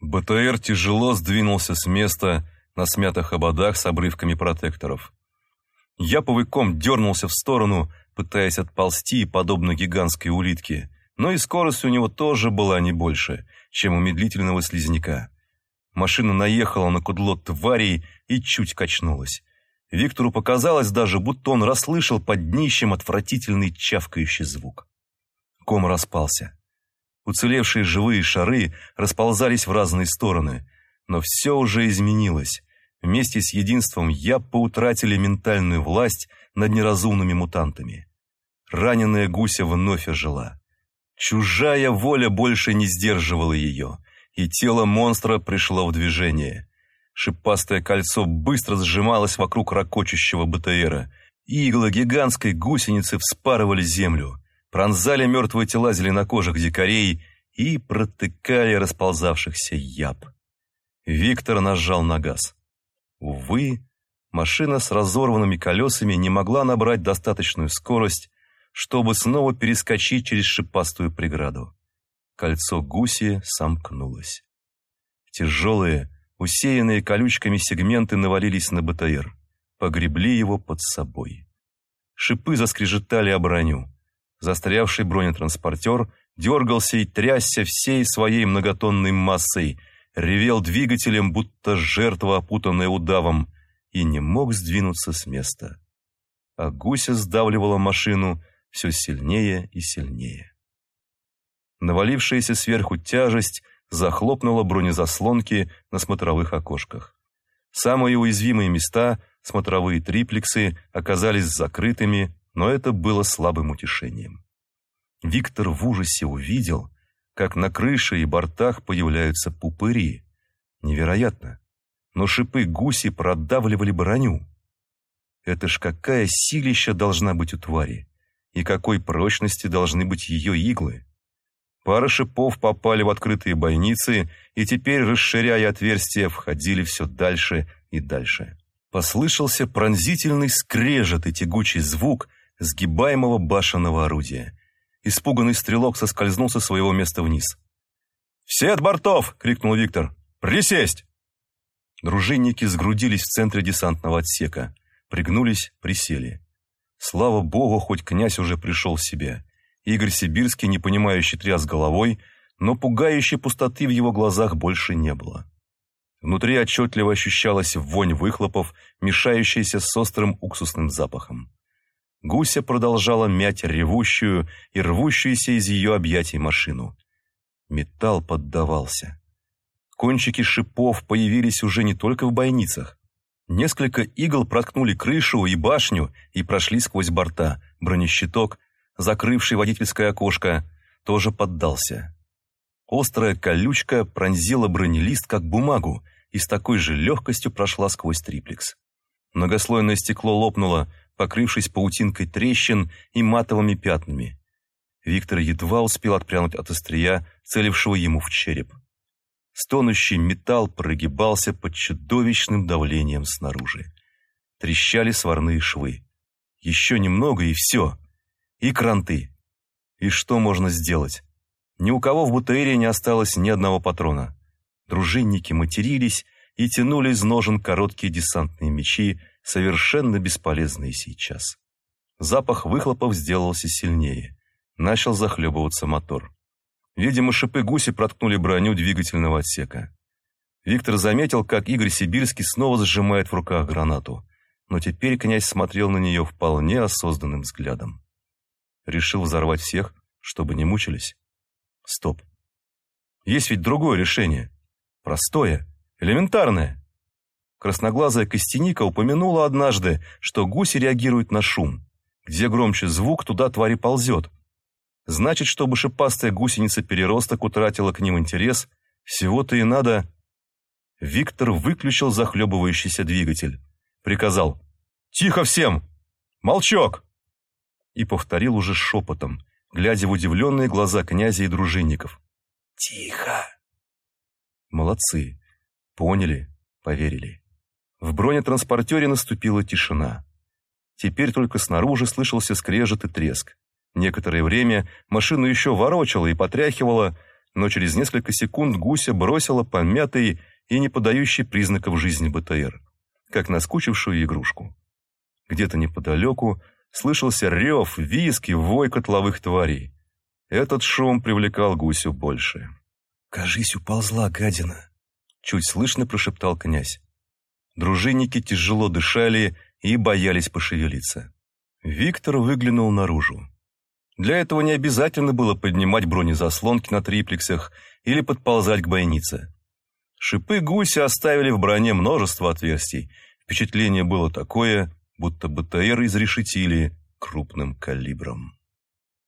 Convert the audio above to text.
БТР тяжело сдвинулся с места на смятых ободах с обрывками протекторов. Яповый ком дернулся в сторону, пытаясь отползти, подобно гигантской улитке, но и скорость у него тоже была не больше, чем у медлительного слизняка. Машина наехала на кудло тварей и чуть качнулась. Виктору показалось даже, будто он расслышал под днищем отвратительный чавкающий звук. Ком распался. Уцелевшие живые шары расползались в разные стороны, но все уже изменилось. Вместе с единством я поутратили ментальную власть над неразумными мутантами. Раненая гуся вновь ожила. Чужая воля больше не сдерживала ее, и тело монстра пришло в движение. Шипастое кольцо быстро сжималось вокруг ракочущего БТРа. Иглы гигантской гусеницы вспарывали землю пронзали мертвые тела зеленокожих дикарей и протыкали расползавшихся яб. Виктор нажал на газ. Увы, машина с разорванными колесами не могла набрать достаточную скорость, чтобы снова перескочить через шипастую преграду. Кольцо гуси сомкнулось. Тяжелые, усеянные колючками сегменты навалились на БТР, погребли его под собой. Шипы заскрежетали о броню. Застрявший бронетранспортер дергался и трясся всей своей многотонной массой, ревел двигателем, будто жертва, опутанная удавом, и не мог сдвинуться с места. А гуся сдавливала машину все сильнее и сильнее. Навалившаяся сверху тяжесть захлопнула бронезаслонки на смотровых окошках. Самые уязвимые места, смотровые триплексы, оказались закрытыми, но это было слабым утешением. Виктор в ужасе увидел, как на крыше и бортах появляются пупыри. Невероятно. Но шипы гуси продавливали броню. Это ж какая силища должна быть у твари, и какой прочности должны быть ее иглы. Пара шипов попали в открытые бойницы, и теперь, расширяя отверстия, входили все дальше и дальше. Послышался пронзительный скрежет и тягучий звук, сгибаемого башенного орудия. Испуганный стрелок соскользнул со своего места вниз. «Все от бортов!» — крикнул Виктор. «Присесть!» Дружинники сгрудились в центре десантного отсека. Пригнулись, присели. Слава богу, хоть князь уже пришел в себя. Игорь Сибирский, непонимающий, тряс головой, но пугающей пустоты в его глазах больше не было. Внутри отчетливо ощущалась вонь выхлопов, мешающаяся с острым уксусным запахом. Гуся продолжала мять ревущую и рвущуюся из ее объятий машину. Металл поддавался. Кончики шипов появились уже не только в бойницах. Несколько игл проткнули крышу и башню и прошли сквозь борта. Бронещиток, закрывший водительское окошко, тоже поддался. Острая колючка пронзила бронелист, как бумагу, и с такой же легкостью прошла сквозь триплекс. Многослойное стекло лопнуло, покрывшись паутинкой трещин и матовыми пятнами. Виктор едва успел отпрянуть от острия, целившего ему в череп. Стонущий металл прогибался под чудовищным давлением снаружи. Трещали сварные швы. Еще немного и все. И кранты. И что можно сделать? Ни у кого в бутаэре не осталось ни одного патрона. Дружинники матерились и тянули из ножен короткие десантные мечи, совершенно бесполезные сейчас. Запах выхлопов сделался сильнее. Начал захлебываться мотор. Видимо, шипы гуси проткнули броню двигательного отсека. Виктор заметил, как Игорь Сибирский снова сжимает в руках гранату. Но теперь князь смотрел на нее вполне осознанным взглядом. Решил взорвать всех, чтобы не мучились? Стоп. Есть ведь другое решение. Простое, элементарное. Красноглазая Костяника упомянула однажды, что гуси реагируют на шум. Где громче звук, туда тварь ползет. Значит, чтобы шипастая гусеница-переросток утратила к ним интерес, всего-то и надо... Виктор выключил захлебывающийся двигатель. Приказал «Тихо всем! Молчок!» И повторил уже шепотом, глядя в удивленные глаза князя и дружинников. «Тихо!» Молодцы. Поняли, поверили. В бронетранспортере наступила тишина. Теперь только снаружи слышался скрежет и треск. Некоторое время машину еще ворочало и потряхивало, но через несколько секунд гуся бросила помятый и не подающий признаков жизни БТР, как наскучившую игрушку. Где-то неподалеку слышался рев, визг и вой котловых тварей. Этот шум привлекал гусю больше. «Кажись, уползла гадина», — чуть слышно прошептал князь. Дружинники тяжело дышали и боялись пошевелиться. Виктор выглянул наружу. Для этого не обязательно было поднимать бронезаслонки на триплексах или подползать к бойнице. Шипы гуся оставили в броне множество отверстий. Впечатление было такое, будто БТР изрешетили крупным калибром.